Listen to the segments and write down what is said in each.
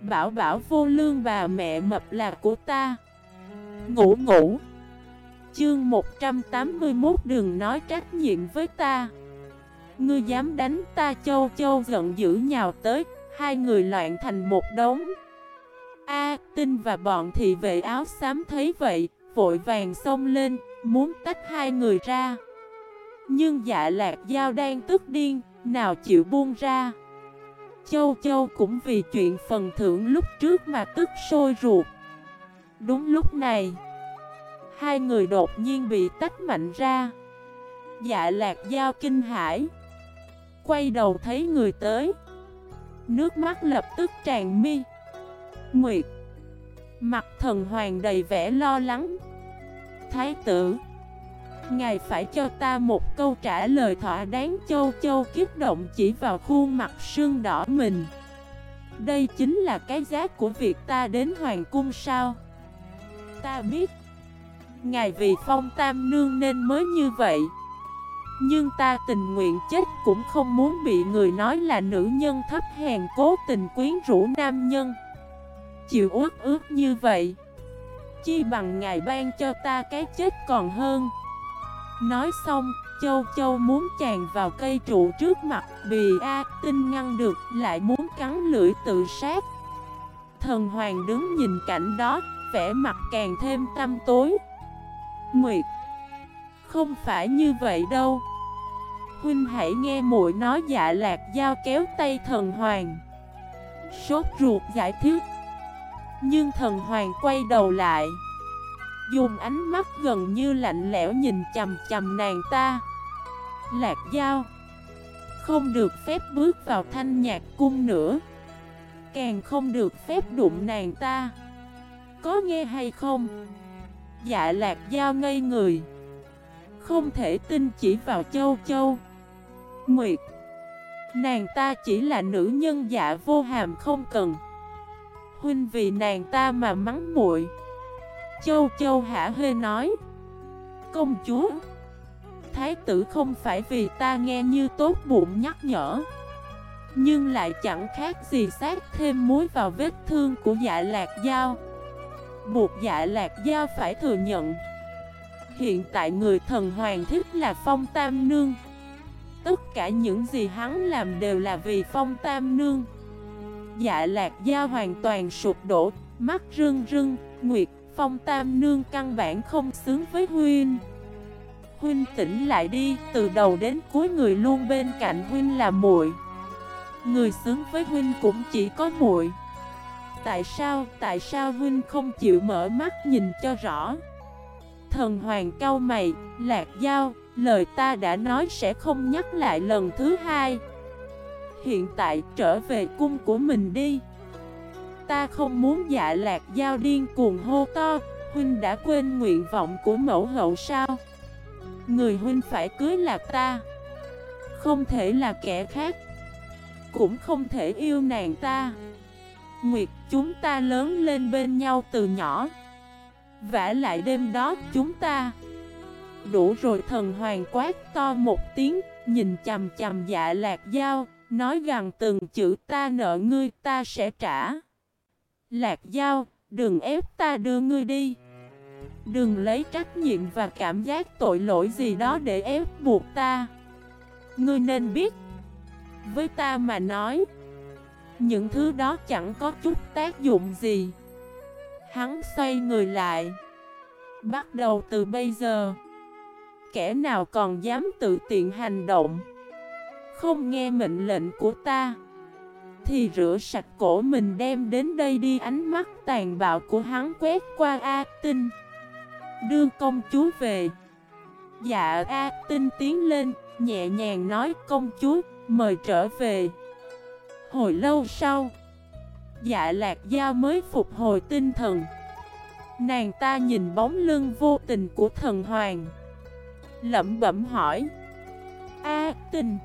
Bảo bảo vô lương bà mẹ mập là của ta. Ngủ ngủ. Chương 181 đừng nói trách nhiệm với ta. Ngươi dám đánh ta châu châu giận dữ nhào tới, Hai người loạn thành một đống. A, tinh và bọn thị vệ áo xám thấy vậy, Vội vàng xông lên, Muốn tách hai người ra. Nhưng dạ lạc dao đang tức điên, Nào chịu buông ra. Châu Châu cũng vì chuyện phần thưởng lúc trước mà tức sôi ruột. Đúng lúc này Hai người đột nhiên bị tách mạnh ra. Dạ lạc giao kinh hải, Quay đầu thấy người tới. Nước mắt lập tức tràn mi. Nguyệt Mặt thần hoàng đầy vẻ lo lắng. Thái tử Ngài phải cho ta một câu trả lời thỏa đáng châu châu kiếp động chỉ vào khuôn mặt sương đỏ mình. Đây chính là cái giá của việc ta đến hoàng cung sao? Ta biết. Ngài vì phong tam nương nên mới như vậy. Nhưng ta tình nguyện chết cũng không muốn bị người nói là nữ nhân thấp hèn cố tình quyến rũ nam nhân. Chịu ước ước như vậy, Chi bằng ngài ban cho ta cái chết còn hơn. Nói xong, Châu Châu muốn chàng vào cây trụ trước mặt Bì A tinh ngăn được lại muốn cắn lưỡi tự sát. Thần Hoàng đứng nhìn cảnh đó, vẻ mặt càng thêm tăm tối. Nguyệt Không phải như vậy đâu. Huynh hãy nghe muội nói dạ lạc dao kéo tay thần hoàng. Sốt ruột giải thích. Nhưng thần hoàng quay đầu lại. Dùng ánh mắt gần như lạnh lẽo nhìn chầm chầm nàng ta. Lạc dao Không được phép bước vào thanh nhạc cung nữa. Càng không được phép đụng nàng ta. Có nghe hay không? Dạ lạc dao ngây người. Không thể tin chỉ vào châu châu. Nguyệt. Nàng ta chỉ là nữ nhân dạ vô hàm không cần. Huynh vì nàng ta mà mắng muội. Châu Châu hả hê nói. Công chúa, Thái tử không phải vì ta nghe như tốt bụng nhắc nhở, Nhưng lại chẳng khác gì sát thêm muối vào vết thương của dạ lạc dao Buộc dạ lạc dao phải thừa nhận, Hiện tại người thần hoàng thích là phong tam nương. Tất cả những gì hắn làm đều là vì phong tam nương. Dạ lạc dao hoàn toàn sụp đổ, Mắt rưng rưng, Nguyệt Phong Tam Nương căn bản không xứng với Huynh. Huynh tỉnh lại đi, từ đầu đến cuối người luôn bên cạnh Huynh là muội. Người xứng với Huynh cũng chỉ có muội. Tại sao, tại sao Huynh không chịu mở mắt nhìn cho rõ? Thần Hoàng cao mày, lạc dao, lời ta đã nói sẽ không nhắc lại lần thứ hai. Hiện tại trở về cung của mình đi. Ta không muốn dạ lạc giao điên cuồng hô to, Huynh đã quên nguyện vọng của mẫu hậu sao? Người huynh phải cưới lạc ta, Không thể là kẻ khác, Cũng không thể yêu nàng ta. Nguyệt, chúng ta lớn lên bên nhau từ nhỏ, vả lại đêm đó chúng ta. Đủ rồi thần hoàng quát to một tiếng, Nhìn chầm chầm dạ lạc dao Nói rằng từng chữ, ta nợ ngươi, ta sẽ trả. Lạc Giao, đừng ép ta đưa ngươi đi. Đừng lấy trách nhiệm và cảm giác tội lỗi gì đó để ép buộc ta. Ngươi nên biết Với ta mà nói Những thứ đó chẳng có chút tác dụng gì. Hắn xoay người lại. Bắt đầu từ bây giờ Kẻ nào còn dám tự tiện hành động Không nghe mệnh lệnh của ta thì rửa sạch cổ mình đem đến đây đi. Ánh mắt tàn bạo của hắn quét qua A Tinh. Đưa công chúa về. Dạ A Tinh tiến lên, nhẹ nhàng nói, công chúa, mời trở về. Hồi lâu sau Dạ lạc giao mới phục hồi tinh thần. Nàng ta nhìn bóng lưng vô tình của thần hoàng, Lẩm bẩm hỏi, A tinh,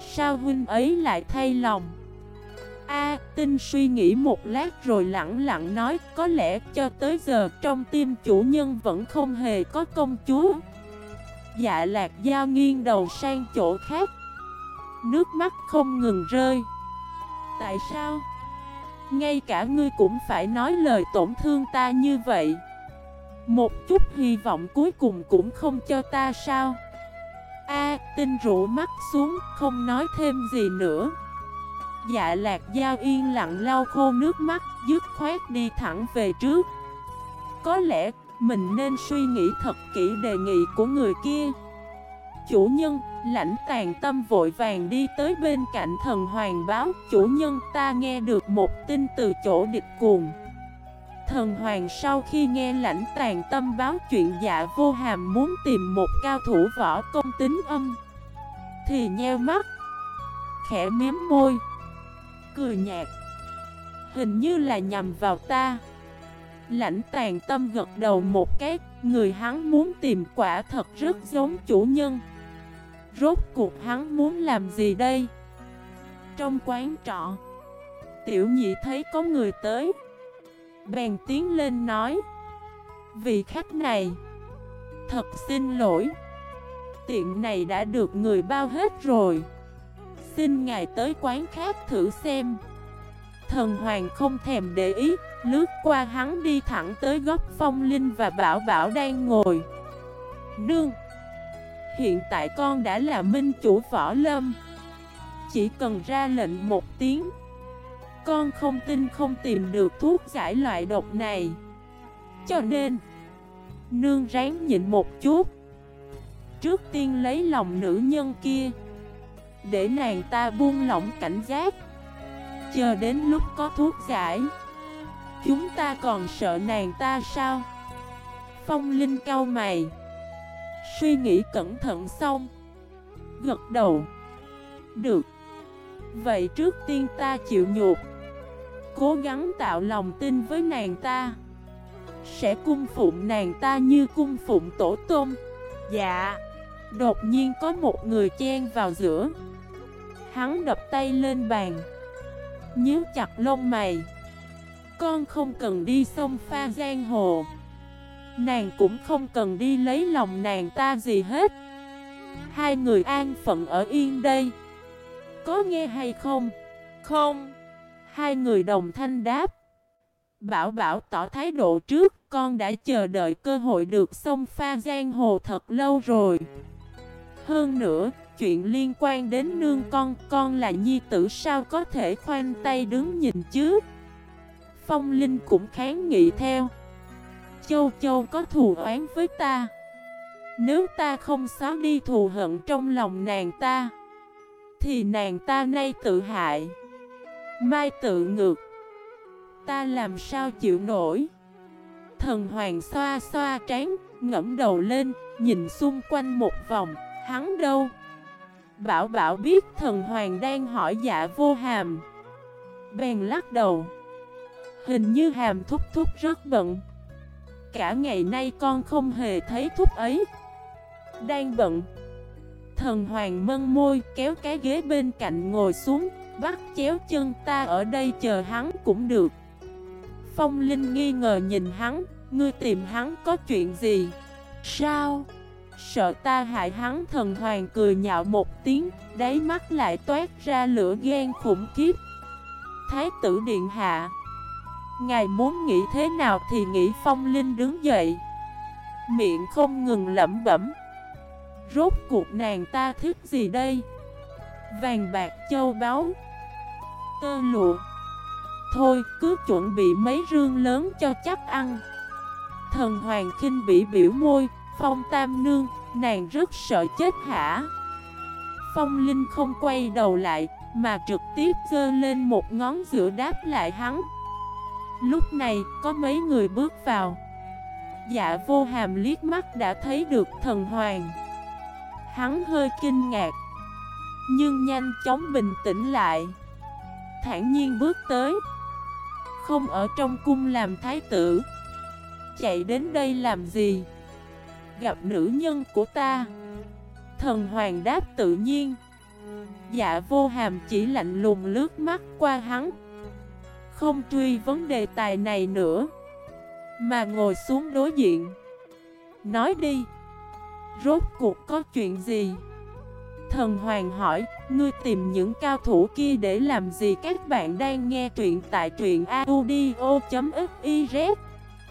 Sao huynh ấy lại thay lòng? A, tinh suy nghĩ một lát rồi lặng lặng nói, Có lẽ cho tới giờ trong tim chủ nhân vẫn không hề có công chúa. Dạ lạc giao nghiêng đầu sang chỗ khác. Nước mắt không ngừng rơi. Tại sao? Ngay cả ngươi cũng phải nói lời tổn thương ta như vậy. Một chút hy vọng cuối cùng cũng không cho ta sao? A, tinh rũ mắt xuống, không nói thêm gì nữa. Dạ lạc giao yên lặng lau khô nước mắt Dứt khoát đi thẳng về trước. Có lẽ mình nên suy nghĩ thật kỹ đề nghị của người kia. Chủ nhân, lãnh tàn tâm vội vàng đi tới bên cạnh thần hoàng báo Chủ nhân ta nghe được một tin từ chỗ địch cuồng. Thần hoàng sau khi nghe lãnh tàn tâm báo chuyện dạ vô hàm muốn tìm một cao thủ võ công tính âm Thì nheo mắt Khẽ miếm môi. Cười nhạt. Hình như là nhằm vào ta. Lãnh tàn tâm gật đầu một cái, Người hắn muốn tìm quả thật rất giống chủ nhân. Rốt cuộc hắn muốn làm gì đây? Trong quán trọ, Tiểu nhị thấy có người tới. Bèn tiến lên nói, Vị khách này, Thật xin lỗi. Tiện này đã được người bao hết rồi. Xin ngài tới quán khác thử xem. Thần hoàng không thèm để ý, Lướt qua hắn đi thẳng tới góc phong linh và bảo bảo đang ngồi. Nương, Hiện tại con đã là minh chủ võ lâm. Chỉ cần ra lệnh một tiếng, Con không tin không tìm được thuốc giải loại độc này. Cho nên, Nương ráng nhịn một chút. Trước tiên lấy lòng nữ nhân kia. Để nàng ta buông lỏng cảnh giác. Chờ đến lúc có thuốc giải, Chúng ta còn sợ nàng ta sao? Phong Linh cao mày. Suy nghĩ cẩn thận xong, Gật đầu. Được. Vậy trước tiên ta chịu nhục. Cố gắng tạo lòng tin với nàng ta. Sẽ cung phụng nàng ta như cung phụng tổ tôm Dạ. Đột nhiên có một người chen vào giữa. Hắn đập tay lên bàn. Nhíu chặt lông mày. Con không cần đi sông pha giang hồ. Nàng cũng không cần đi lấy lòng nàng ta gì hết. Hai người an phận ở yên đây. Có nghe hay không? Không. Hai người đồng thanh đáp. Bảo bảo tỏ thái độ trước Con đã chờ đợi cơ hội được xông pha giang hồ thật lâu rồi. Hơn nữa Chuyện liên quan đến nương con Con là nhi tử sao có thể khoanh tay đứng nhìn chứ? Phong Linh cũng kháng nghị theo. Châu Châu có thù oán với ta. Nếu ta không xóa đi thù hận trong lòng nàng ta, Thì nàng ta nay tự hại. Mai tự ngược. Ta làm sao chịu nổi? Thần hoàng xoa xoa trán, ngẫm đầu lên, Nhìn xung quanh một vòng, Hắn đâu? Bảo bảo biết thần hoàng đang hỏi dạ vô hàm. Bèn lắc đầu. Hình như hàm thúc thúc rất bận. Cả ngày nay con không hề thấy thúc ấy. Đang bận. Thần hoàng mân môi kéo cái ghế bên cạnh ngồi xuống, Bắt chéo chân ta ở đây chờ hắn cũng được. Phong Linh nghi ngờ nhìn hắn, Ngươi tìm hắn có chuyện gì? Sao? Sợ ta hại hắn, thần hoàng cười nhạo một tiếng, Đáy mắt lại toát ra lửa ghen khủng khiếp. Thái tử điện hạ, Ngài muốn nghĩ thế nào thì nghĩ phong linh đứng dậy. Miệng không ngừng lẩm bẩm. Rốt cuộc nàng ta thích gì đây? Vàng bạc châu báu. Tơ lụa. Thôi, cứ chuẩn bị mấy rương lớn cho chắc ăn. Thần hoàng khinh bị biểu môi Phong tam nương, Nàng rất sợ chết hả? Phong linh không quay đầu lại, Mà trực tiếp dơ lên một ngón giữa đáp lại hắn. Lúc này, có mấy người bước vào. Dạ vô hàm liếc mắt đã thấy được thần hoàng. Hắn hơi kinh ngạc, Nhưng nhanh chóng bình tĩnh lại. Thản nhiên bước tới. Không ở trong cung làm thái tử. Chạy đến đây làm gì? Gặp nữ nhân của ta. Thần hoàng đáp tự nhiên. Dạ vô hàm chỉ lạnh lùng lướt mắt qua hắn. Không truy vấn đề tài này nữa Mà ngồi xuống đối diện. Nói đi Rốt cuộc có chuyện gì? Thần Hoàng hỏi, ngươi tìm những cao thủ kia để làm gì? Các bạn đang nghe truyện tại truyện audio.fif